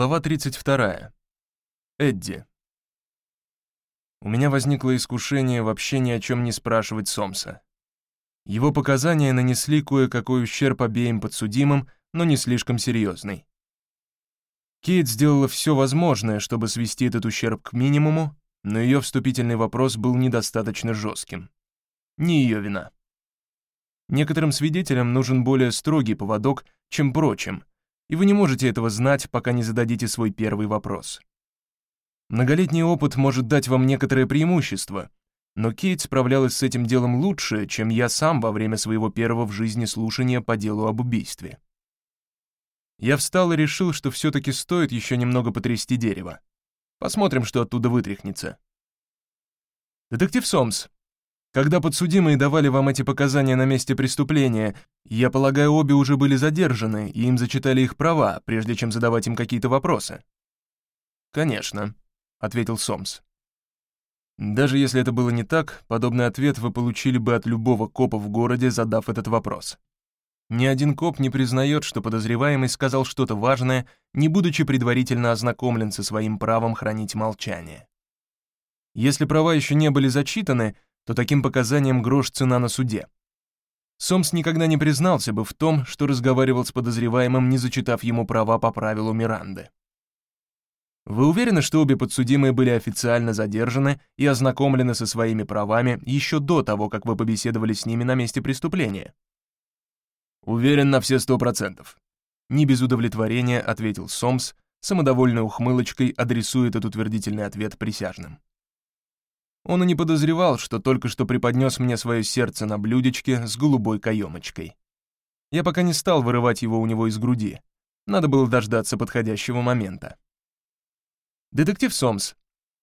Глава 32. Эдди. У меня возникло искушение вообще ни о чем не спрашивать Сомса. Его показания нанесли кое-какой ущерб обеим подсудимым, но не слишком серьезный. Кейт сделала все возможное, чтобы свести этот ущерб к минимуму, но ее вступительный вопрос был недостаточно жестким. Не ее вина. Некоторым свидетелям нужен более строгий поводок, чем прочим — и вы не можете этого знать, пока не зададите свой первый вопрос. Многолетний опыт может дать вам некоторое преимущество, но Кейт справлялась с этим делом лучше, чем я сам во время своего первого в жизни слушания по делу об убийстве. Я встал и решил, что все-таки стоит еще немного потрясти дерево. Посмотрим, что оттуда вытряхнется. «Детектив Сомс, когда подсудимые давали вам эти показания на месте преступления, я полагаю, обе уже были задержаны, и им зачитали их права, прежде чем задавать им какие-то вопросы. «Конечно», — ответил Сомс. Даже если это было не так, подобный ответ вы получили бы от любого копа в городе, задав этот вопрос. Ни один коп не признает, что подозреваемый сказал что-то важное, не будучи предварительно ознакомлен со своим правом хранить молчание. Если права еще не были зачитаны, то таким показаниям грош цена на суде. Сомс никогда не признался бы в том, что разговаривал с подозреваемым, не зачитав ему права по правилу Миранды. Вы уверены, что обе подсудимые были официально задержаны и ознакомлены со своими правами еще до того, как вы побеседовали с ними на месте преступления? Уверен на все сто процентов. Не без удовлетворения ответил Сомс, самодовольной ухмылочкой адресует этот утвердительный ответ присяжным. Он и не подозревал, что только что преподнес мне свое сердце на блюдечке с голубой каемочкой. Я пока не стал вырывать его у него из груди. Надо было дождаться подходящего момента. «Детектив Сомс,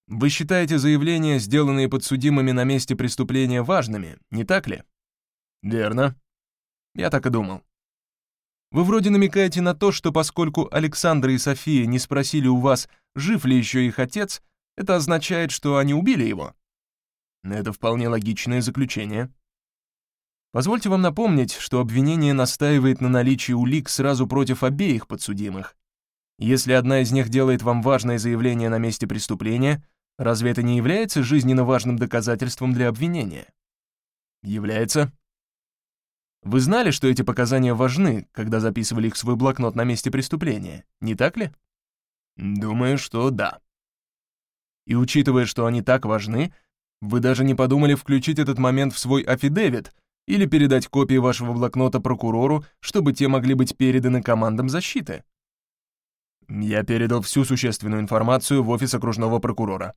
вы считаете заявления, сделанные подсудимыми на месте преступления, важными, не так ли?» «Верно». Я так и думал. Вы вроде намекаете на то, что поскольку Александра и София не спросили у вас, жив ли еще их отец, это означает, что они убили его. Это вполне логичное заключение. Позвольте вам напомнить, что обвинение настаивает на наличии улик сразу против обеих подсудимых. Если одна из них делает вам важное заявление на месте преступления, разве это не является жизненно важным доказательством для обвинения? Является. Вы знали, что эти показания важны, когда записывали их в свой блокнот на месте преступления, не так ли? Думаю, что да. И учитывая, что они так важны, вы даже не подумали включить этот момент в свой афидевит или передать копии вашего блокнота прокурору, чтобы те могли быть переданы командам защиты? Я передал всю существенную информацию в офис окружного прокурора.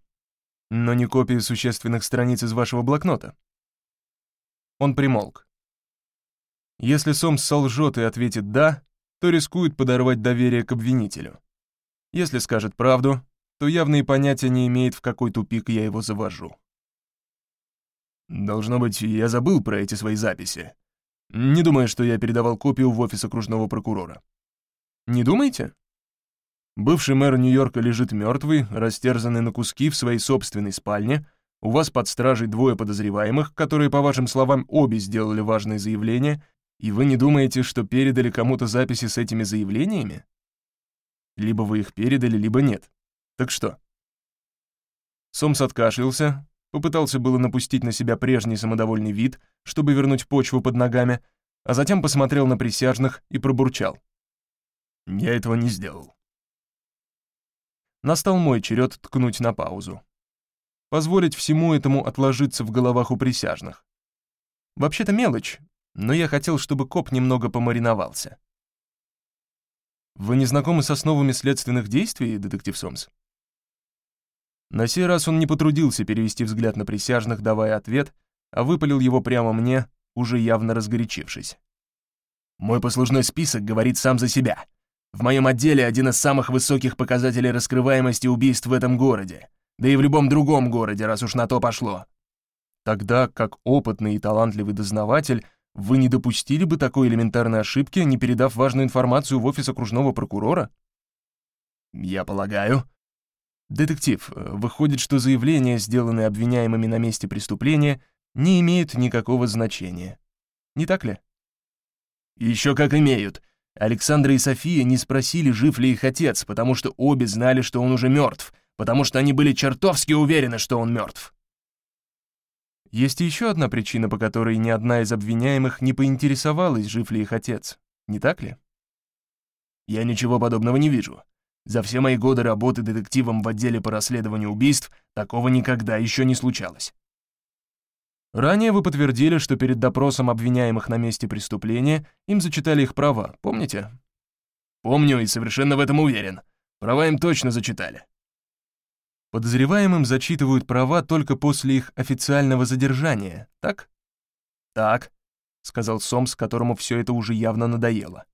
Но не копии существенных страниц из вашего блокнота. Он примолк. Если Сомс солжет и ответит «да», то рискует подорвать доверие к обвинителю. Если скажет правду, то явно и понятия не имеет, в какой тупик я его завожу. Должно быть, я забыл про эти свои записи. Не думаю, что я передавал копию в офис окружного прокурора. Не думаете? Бывший мэр Нью-Йорка лежит мертвый, растерзанный на куски в своей собственной спальне. У вас под стражей двое подозреваемых, которые, по вашим словам, обе сделали важные заявления, и вы не думаете, что передали кому-то записи с этими заявлениями? Либо вы их передали, либо нет. Так что? Сомс откашлялся, Попытался было напустить на себя прежний самодовольный вид, чтобы вернуть почву под ногами, а затем посмотрел на присяжных и пробурчал. «Я этого не сделал». Настал мой черед ткнуть на паузу. Позволить всему этому отложиться в головах у присяжных. Вообще-то мелочь, но я хотел, чтобы коп немного помариновался. «Вы не знакомы с основами следственных действий, детектив Сомс?» На сей раз он не потрудился перевести взгляд на присяжных, давая ответ, а выпалил его прямо мне, уже явно разгорячившись. «Мой послужной список говорит сам за себя. В моем отделе один из самых высоких показателей раскрываемости убийств в этом городе, да и в любом другом городе, раз уж на то пошло. Тогда, как опытный и талантливый дознаватель, вы не допустили бы такой элементарной ошибки, не передав важную информацию в офис окружного прокурора? Я полагаю, «Детектив, э, выходит, что заявления, сделанные обвиняемыми на месте преступления, не имеют никакого значения. Не так ли?» «Еще как имеют. Александра и София не спросили, жив ли их отец, потому что обе знали, что он уже мертв, потому что они были чертовски уверены, что он мертв. Есть еще одна причина, по которой ни одна из обвиняемых не поинтересовалась, жив ли их отец, не так ли? Я ничего подобного не вижу. За все мои годы работы детективом в отделе по расследованию убийств такого никогда еще не случалось. Ранее вы подтвердили, что перед допросом обвиняемых на месте преступления им зачитали их права, помните? Помню и совершенно в этом уверен. Права им точно зачитали. Подозреваемым зачитывают права только после их официального задержания, так? Так, сказал Сомс, которому все это уже явно надоело.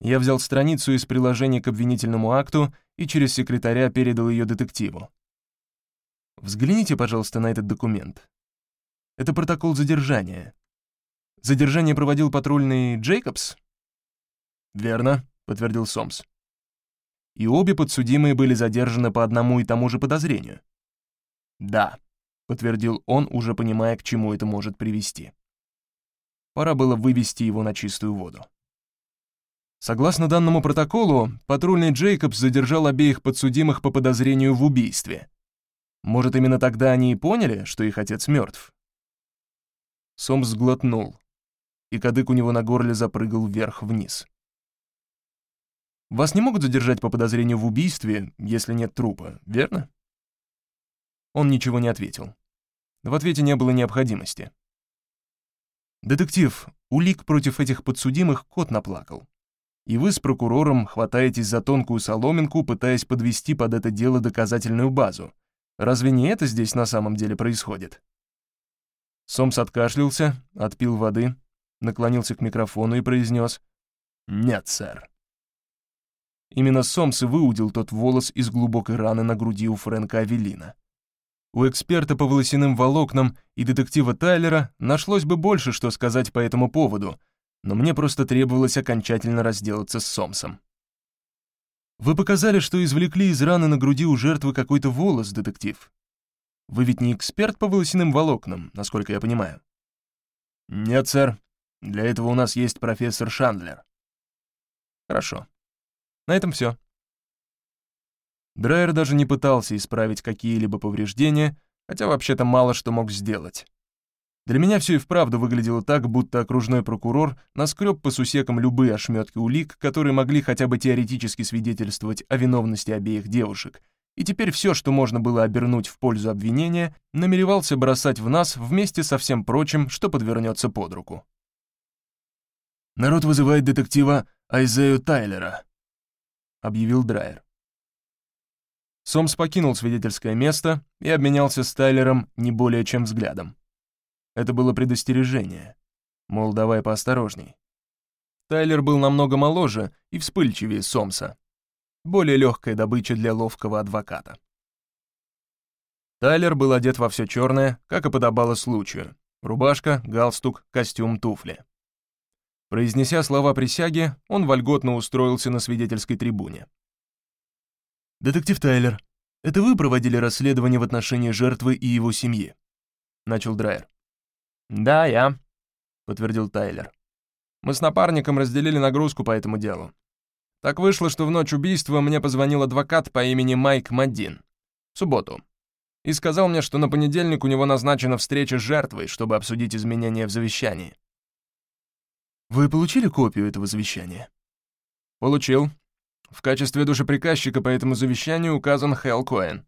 Я взял страницу из приложения к обвинительному акту и через секретаря передал ее детективу. Взгляните, пожалуйста, на этот документ. Это протокол задержания. Задержание проводил патрульный Джейкобс? Верно, подтвердил Сомс. И обе подсудимые были задержаны по одному и тому же подозрению. Да, подтвердил он, уже понимая, к чему это может привести. Пора было вывести его на чистую воду. Согласно данному протоколу, патрульный Джейкобс задержал обеих подсудимых по подозрению в убийстве. Может, именно тогда они и поняли, что их отец мертв? Сомс сглотнул, и кадык у него на горле запрыгал вверх-вниз. «Вас не могут задержать по подозрению в убийстве, если нет трупа, верно?» Он ничего не ответил. В ответе не было необходимости. «Детектив, улик против этих подсудимых кот наплакал и вы с прокурором хватаетесь за тонкую соломинку, пытаясь подвести под это дело доказательную базу. Разве не это здесь на самом деле происходит? Сомс откашлялся, отпил воды, наклонился к микрофону и произнес «Нет, сэр». Именно Сомс и выудил тот волос из глубокой раны на груди у Фрэнка Авелина. У эксперта по волосяным волокнам и детектива Тайлера нашлось бы больше, что сказать по этому поводу — но мне просто требовалось окончательно разделаться с Сомсом. Вы показали, что извлекли из раны на груди у жертвы какой-то волос, детектив. Вы ведь не эксперт по волосяным волокнам, насколько я понимаю. Нет, сэр. Для этого у нас есть профессор Шандлер. Хорошо. На этом все. Драйер даже не пытался исправить какие-либо повреждения, хотя вообще-то мало что мог сделать. Для меня все и вправду выглядело так, будто окружной прокурор наскреб по сусекам любые ошметки улик, которые могли хотя бы теоретически свидетельствовать о виновности обеих девушек, и теперь все, что можно было обернуть в пользу обвинения, намеревался бросать в нас вместе со всем прочим, что подвернется под руку. «Народ вызывает детектива Айзею Тайлера», — объявил Драйер. Сомс покинул свидетельское место и обменялся с Тайлером не более чем взглядом. Это было предостережение. Мол, давай поосторожней. Тайлер был намного моложе и вспыльчивее Сомса. Более легкая добыча для ловкого адвоката. Тайлер был одет во все черное, как и подобало случаю. Рубашка, галстук, костюм, туфли. Произнеся слова присяги, он вольготно устроился на свидетельской трибуне. «Детектив Тайлер, это вы проводили расследование в отношении жертвы и его семьи?» — начал Драйер. «Да, я», — подтвердил Тайлер. «Мы с напарником разделили нагрузку по этому делу. Так вышло, что в ночь убийства мне позвонил адвокат по имени Майк Маддин. В субботу. И сказал мне, что на понедельник у него назначена встреча с жертвой, чтобы обсудить изменения в завещании. «Вы получили копию этого завещания?» «Получил. В качестве душеприказчика по этому завещанию указан Хелл Коэн.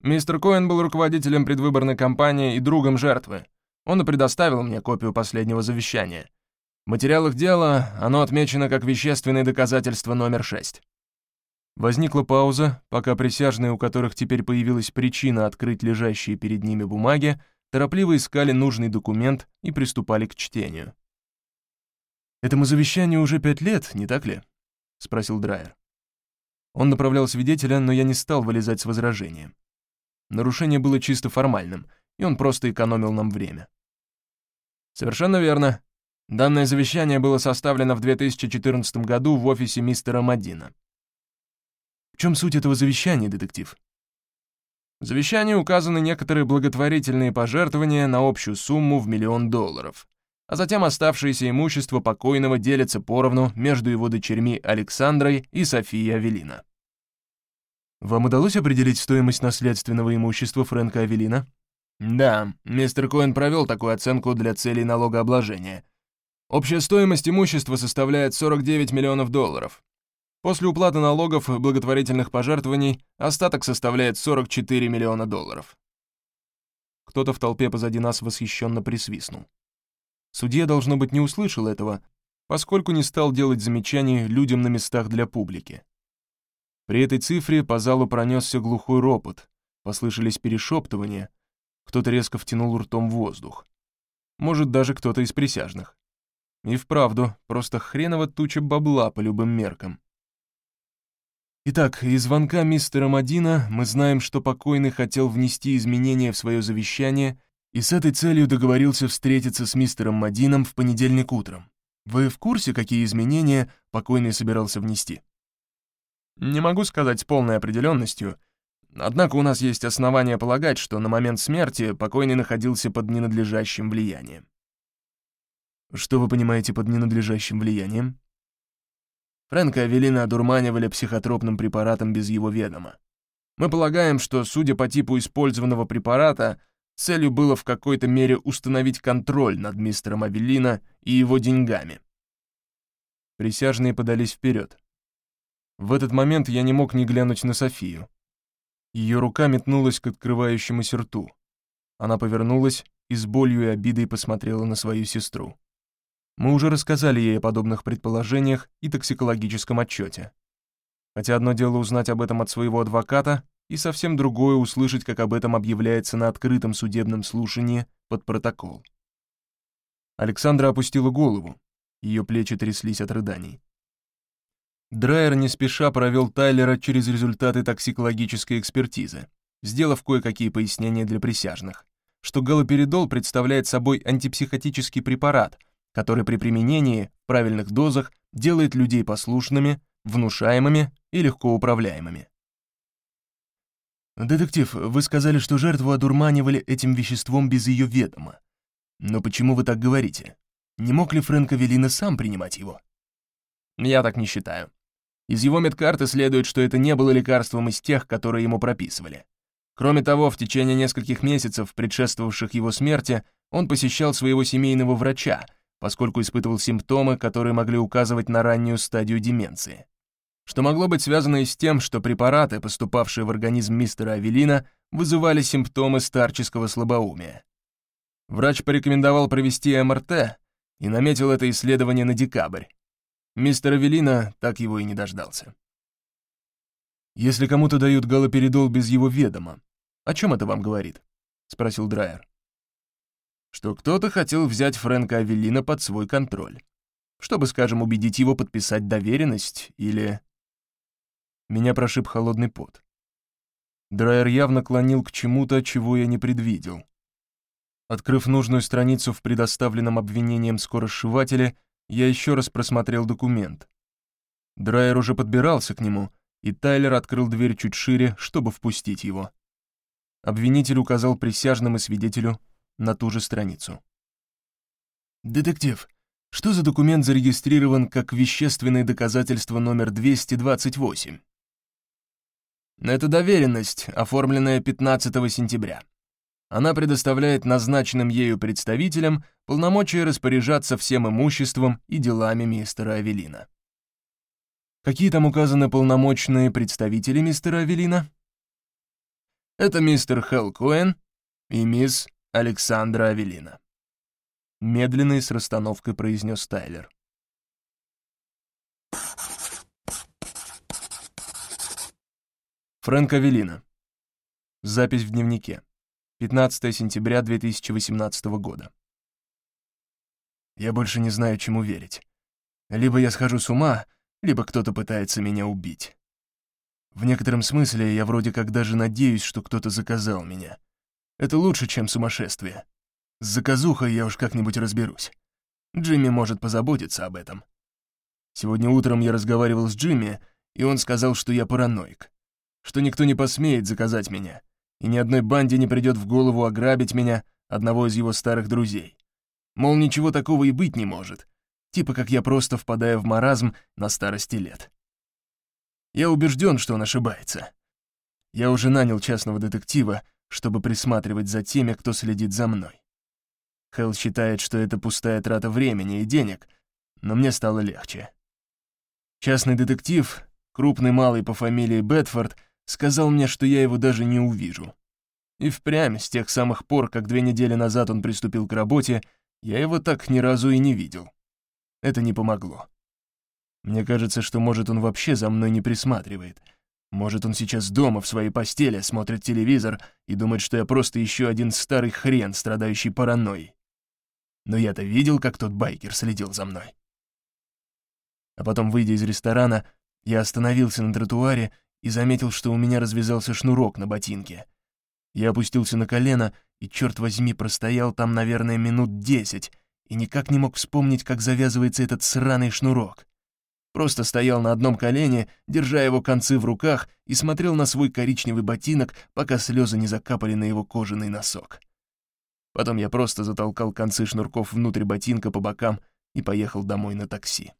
Мистер Коэн был руководителем предвыборной кампании и другом жертвы. Он и предоставил мне копию последнего завещания. В материалах дела оно отмечено как вещественное доказательство номер 6. Возникла пауза, пока присяжные, у которых теперь появилась причина открыть лежащие перед ними бумаги, торопливо искали нужный документ и приступали к чтению. «Этому завещанию уже пять лет, не так ли?» — спросил Драйер. Он направлял свидетеля, но я не стал вылезать с возражением. Нарушение было чисто формальным, и он просто экономил нам время. Совершенно верно. Данное завещание было составлено в 2014 году в офисе мистера Мадина. В чем суть этого завещания, детектив? В завещании указаны некоторые благотворительные пожертвования на общую сумму в миллион долларов. а затем оставшееся имущество покойного делится поровну между его дочерьми Александрой и Софией Авелина. Вам удалось определить стоимость наследственного имущества Фрэнка Авелина? Да, мистер Коэн провел такую оценку для целей налогообложения. Общая стоимость имущества составляет 49 миллионов долларов. После уплаты налогов и благотворительных пожертвований остаток составляет 44 миллиона долларов. Кто-то в толпе позади нас восхищенно присвистнул. Судья, должно быть, не услышал этого, поскольку не стал делать замечаний людям на местах для публики. При этой цифре по залу пронесся глухой ропот, послышались перешептывания, кто-то резко втянул ртом воздух. Может, даже кто-то из присяжных. И вправду, просто хреново туча бабла по любым меркам. Итак, из звонка мистера Мадина мы знаем, что покойный хотел внести изменения в свое завещание и с этой целью договорился встретиться с мистером Мадином в понедельник утром. Вы в курсе, какие изменения покойный собирался внести? Не могу сказать с полной определенностью, однако у нас есть основания полагать, что на момент смерти покойный находился под ненадлежащим влиянием. Что вы понимаете под ненадлежащим влиянием? Фрэнка Авелина одурманивали психотропным препаратом без его ведома. Мы полагаем, что, судя по типу использованного препарата, целью было в какой-то мере установить контроль над мистером Авелина и его деньгами. Присяжные подались вперед. В этот момент я не мог не глянуть на Софию. Ее рука метнулась к открывающемуся рту. Она повернулась и с болью и обидой посмотрела на свою сестру. Мы уже рассказали ей о подобных предположениях и токсикологическом отчете. Хотя одно дело узнать об этом от своего адвоката, и совсем другое услышать, как об этом объявляется на открытом судебном слушании под протокол. Александра опустила голову, ее плечи тряслись от рыданий. Драйер не спеша провел Тайлера через результаты токсикологической экспертизы, сделав кое-какие пояснения для присяжных, что галоперидол представляет собой антипсихотический препарат, который при применении в правильных дозах делает людей послушными, внушаемыми и легко управляемыми. «Детектив, вы сказали, что жертву одурманивали этим веществом без ее ведома. Но почему вы так говорите? Не мог ли Фрэнк Авелина сам принимать его?» «Я так не считаю. Из его медкарты следует, что это не было лекарством из тех, которые ему прописывали. Кроме того, в течение нескольких месяцев, предшествовавших его смерти, он посещал своего семейного врача, поскольку испытывал симптомы, которые могли указывать на раннюю стадию деменции. Что могло быть связано и с тем, что препараты, поступавшие в организм мистера Авелина, вызывали симптомы старческого слабоумия. Врач порекомендовал провести МРТ и наметил это исследование на декабрь. Мистер Авелина так его и не дождался. «Если кому-то дают галоперидол без его ведома, о чем это вам говорит?» — спросил Драйер. «Что кто-то хотел взять Фрэнка Авелина под свой контроль, чтобы, скажем, убедить его подписать доверенность или...» Меня прошиб холодный пот. Драйер явно клонил к чему-то, чего я не предвидел. Открыв нужную страницу в предоставленном обвинением скоросшивателе, я еще раз просмотрел документ. Драйер уже подбирался к нему, и Тайлер открыл дверь чуть шире, чтобы впустить его. Обвинитель указал присяжным и свидетелю на ту же страницу. «Детектив, что за документ зарегистрирован как вещественное доказательство номер 228?» «Это доверенность, оформленная 15 сентября. Она предоставляет назначенным ею представителям полномочия распоряжаться всем имуществом и делами мистера Авелина. Какие там указаны полномочные представители мистера Авелина? Это мистер Хелл Коэн и мисс Александра Авелина. Медленно и с расстановкой произнес Тайлер. Фрэнк Авелина. Запись в дневнике. 15 сентября 2018 года. Я больше не знаю, чему верить. Либо я схожу с ума, либо кто-то пытается меня убить. В некотором смысле я вроде как даже надеюсь, что кто-то заказал меня. Это лучше, чем сумасшествие. С заказухой я уж как-нибудь разберусь. Джимми может позаботиться об этом. Сегодня утром я разговаривал с Джимми, и он сказал, что я параноик, что никто не посмеет заказать меня, и ни одной банде не придет в голову ограбить меня, одного из его старых друзей. Мол, ничего такого и быть не может. Типа как я просто впадаю в маразм на старости лет. Я убежден, что он ошибается. Я уже нанял частного детектива, чтобы присматривать за теми, кто следит за мной. Хелл считает, что это пустая трата времени и денег, но мне стало легче. Частный детектив, крупный малый по фамилии Бетфорд, сказал мне, что я его даже не увижу. И впрямь, с тех самых пор, как две недели назад он приступил к работе, я его так ни разу и не видел. Это не помогло. Мне кажется, что, может, он вообще за мной не присматривает. Может, он сейчас дома в своей постели смотрит телевизор и думает, что я просто еще один старый хрен, страдающий паранойей. Но я-то видел, как тот байкер следил за мной. А потом, выйдя из ресторана, я остановился на тротуаре и заметил, что у меня развязался шнурок на ботинке. Я опустился на колено и, черт возьми, простоял там, наверное, минут десять и никак не мог вспомнить, как завязывается этот сраный шнурок. Просто стоял на одном колене, держа его концы в руках, и смотрел на свой коричневый ботинок, пока слезы не закапали на его кожаный носок. Потом я просто затолкал концы шнурков внутрь ботинка по бокам и поехал домой на такси.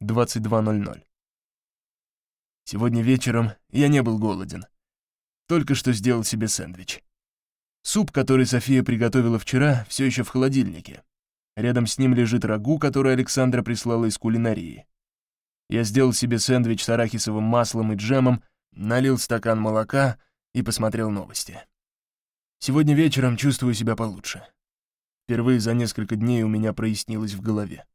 22.00. Сегодня вечером я не был голоден. Только что сделал себе сэндвич. Суп, который София приготовила вчера, все еще в холодильнике. Рядом с ним лежит рагу, который Александра прислала из кулинарии. Я сделал себе сэндвич с арахисовым маслом и джемом, налил стакан молока и посмотрел новости. Сегодня вечером чувствую себя получше. Впервые за несколько дней у меня прояснилось в голове.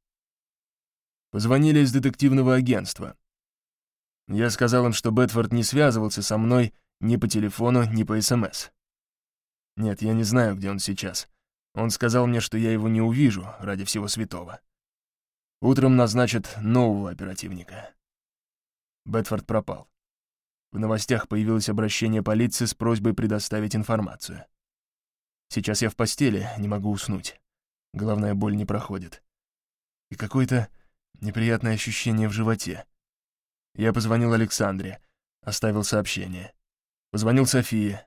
Позвонили из детективного агентства. Я сказал им, что Бетфорд не связывался со мной ни по телефону, ни по СМС. Нет, я не знаю, где он сейчас. Он сказал мне, что я его не увижу ради всего святого. Утром назначат нового оперативника. Бетфорд пропал. В новостях появилось обращение полиции с просьбой предоставить информацию. Сейчас я в постели, не могу уснуть. Головная боль не проходит. И какое-то неприятное ощущение в животе. Я позвонил Александре, оставил сообщение. Позвонил Софии.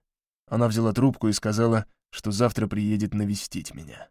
Она взяла трубку и сказала, что завтра приедет навестить меня.